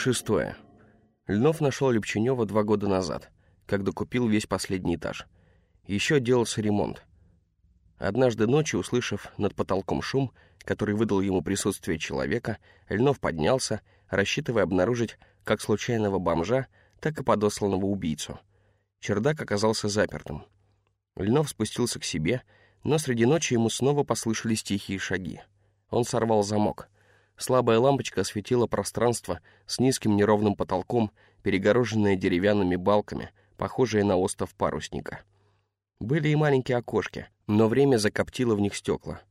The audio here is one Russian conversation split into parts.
Шестое. Льнов нашел Любченева два года назад, когда купил весь последний этаж. Еще делался ремонт. Однажды ночью, услышав над потолком шум, который выдал ему присутствие человека, Льнов поднялся, рассчитывая обнаружить как случайного бомжа, так и подосланного убийцу. Чердак оказался запертым. Льнов спустился к себе, но среди ночи ему снова послышались тихие шаги. Он сорвал замок. Слабая лампочка осветила пространство с низким неровным потолком, перегороженное деревянными балками, похожее на остов парусника. Были и маленькие окошки, но время закоптило в них стекла.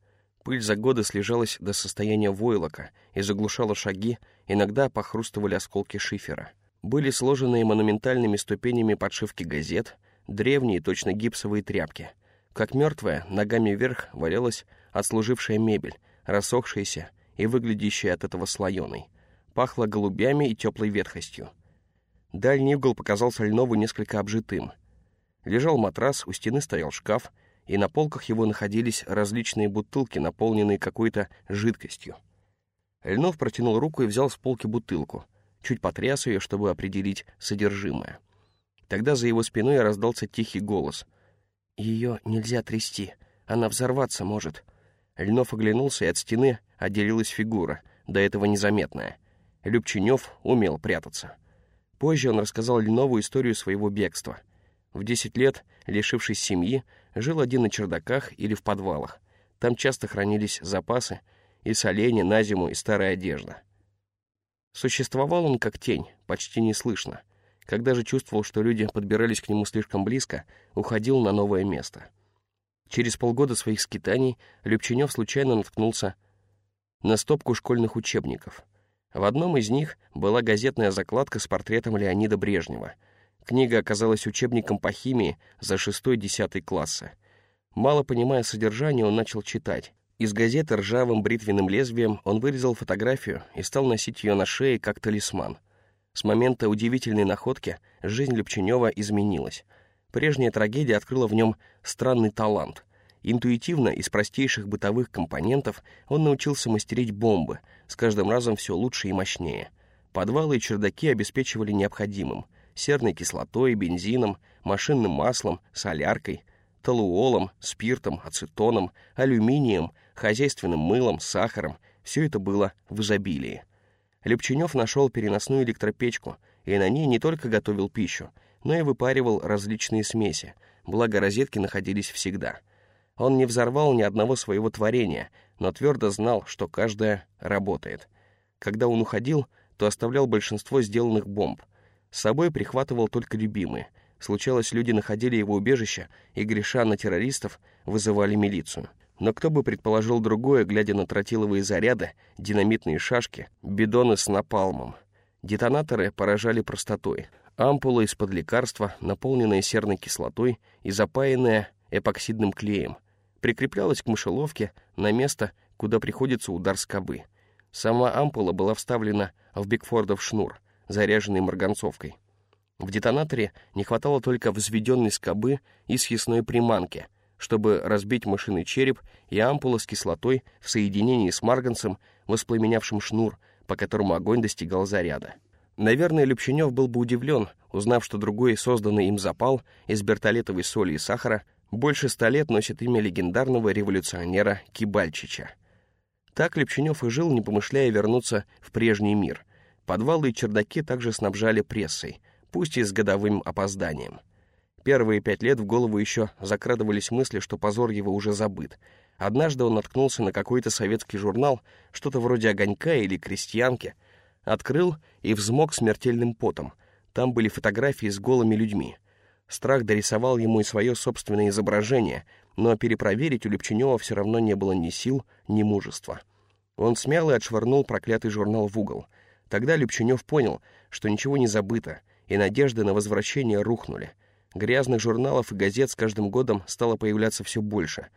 Пыль за годы слежалась до состояния войлока и заглушала шаги, иногда похрустывали осколки шифера. Были сложенные монументальными ступенями подшивки газет, древние, точно гипсовые тряпки. Как мертвая, ногами вверх валялась отслужившая мебель, рассохшаяся и выглядящая от этого слоеной. Пахло голубями и теплой ветхостью. Дальний угол показался Льнову несколько обжитым. Лежал матрас, у стены стоял шкаф, и на полках его находились различные бутылки, наполненные какой-то жидкостью. Льнов протянул руку и взял с полки бутылку, чуть потряс ее, чтобы определить содержимое. Тогда за его спиной раздался тихий голос. «Ее нельзя трясти, она взорваться может». Льнов оглянулся, и от стены отделилась фигура, до этого незаметная. Любченев умел прятаться. Позже он рассказал Льнову историю своего бегства. В 10 лет, лишившись семьи, жил один на чердаках или в подвалах. Там часто хранились запасы, и соленья на зиму, и старая одежда. Существовал он как тень, почти неслышно. Когда же чувствовал, что люди подбирались к нему слишком близко, уходил на новое место. Через полгода своих скитаний Любченев случайно наткнулся на стопку школьных учебников. В одном из них была газетная закладка с портретом Леонида Брежнева. Книга оказалась учебником по химии за 6-10 классы. Мало понимая содержание, он начал читать. Из газеты ржавым бритвенным лезвием он вырезал фотографию и стал носить ее на шее как талисман. С момента удивительной находки жизнь Любченева изменилась. Прежняя трагедия открыла в нем странный талант. Интуитивно, из простейших бытовых компонентов, он научился мастерить бомбы, с каждым разом все лучше и мощнее. Подвалы и чердаки обеспечивали необходимым — серной кислотой, бензином, машинным маслом, соляркой, толуолом, спиртом, ацетоном, алюминием, хозяйственным мылом, сахаром — все это было в изобилии. Лепченев нашел переносную электропечку, и на ней не только готовил пищу, но и выпаривал различные смеси, благо розетки находились всегда — он не взорвал ни одного своего творения, но твердо знал, что каждое работает. Когда он уходил, то оставлял большинство сделанных бомб. С собой прихватывал только любимые. Случалось, люди находили его убежище и, греша на террористов, вызывали милицию. Но кто бы предположил другое, глядя на тротиловые заряды, динамитные шашки, бидоны с напалмом. Детонаторы поражали простотой. Ампула из-под лекарства, наполненная серной кислотой и запаянная эпоксидным клеем — прикреплялась к мышеловке на место, куда приходится удар скобы. Сама ампула была вставлена в Бигфордов шнур, заряженный марганцовкой. В детонаторе не хватало только взведенной скобы и съестной приманки, чтобы разбить мышиный череп и ампула с кислотой в соединении с марганцем, воспламенявшим шнур, по которому огонь достигал заряда. Наверное, Любченев был бы удивлен, узнав, что другой созданный им запал из бертолетовой соли и сахара больше ста лет носит имя легендарного революционера Кибальчича. Так Лепченев и жил, не помышляя вернуться в прежний мир. Подвалы и чердаки также снабжали прессой, пусть и с годовым опозданием. Первые пять лет в голову еще закрадывались мысли, что позор его уже забыт. Однажды он наткнулся на какой-то советский журнал, что-то вроде «Огонька» или «Крестьянки», открыл и взмок смертельным потом. Там были фотографии с голыми людьми — Страх дорисовал ему и свое собственное изображение, но перепроверить у Лепченева все равно не было ни сил, ни мужества. Он смял и отшвырнул проклятый журнал в угол. Тогда Лепченев понял, что ничего не забыто, и надежды на возвращение рухнули. Грязных журналов и газет с каждым годом стало появляться все больше.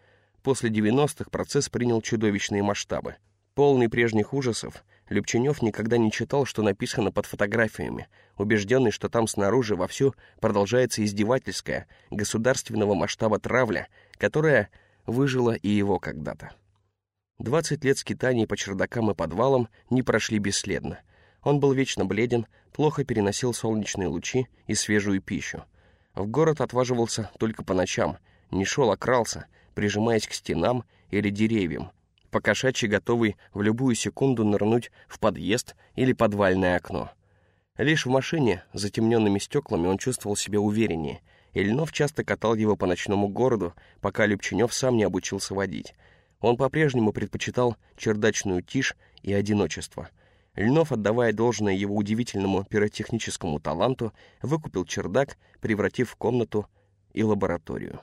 После 90-х процесс принял чудовищные масштабы. Полный прежних ужасов, Любченев никогда не читал, что написано под фотографиями, убежденный, что там снаружи вовсю продолжается издевательская, государственного масштаба травля, которая выжила и его когда-то. Двадцать лет скитаний по чердакам и подвалам не прошли бесследно. Он был вечно бледен, плохо переносил солнечные лучи и свежую пищу. В город отваживался только по ночам, не шел, а крался, прижимаясь к стенам или деревьям, покошачьи готовый в любую секунду нырнуть в подъезд или подвальное окно. Лишь в машине, с затемненными стеклами, он чувствовал себя увереннее. Ильнов часто катал его по ночному городу, пока Любченев сам не обучился водить. Он по-прежнему предпочитал чердачную тишь и одиночество — Льнов, отдавая должное его удивительному пиротехническому таланту, выкупил чердак, превратив в комнату и лабораторию.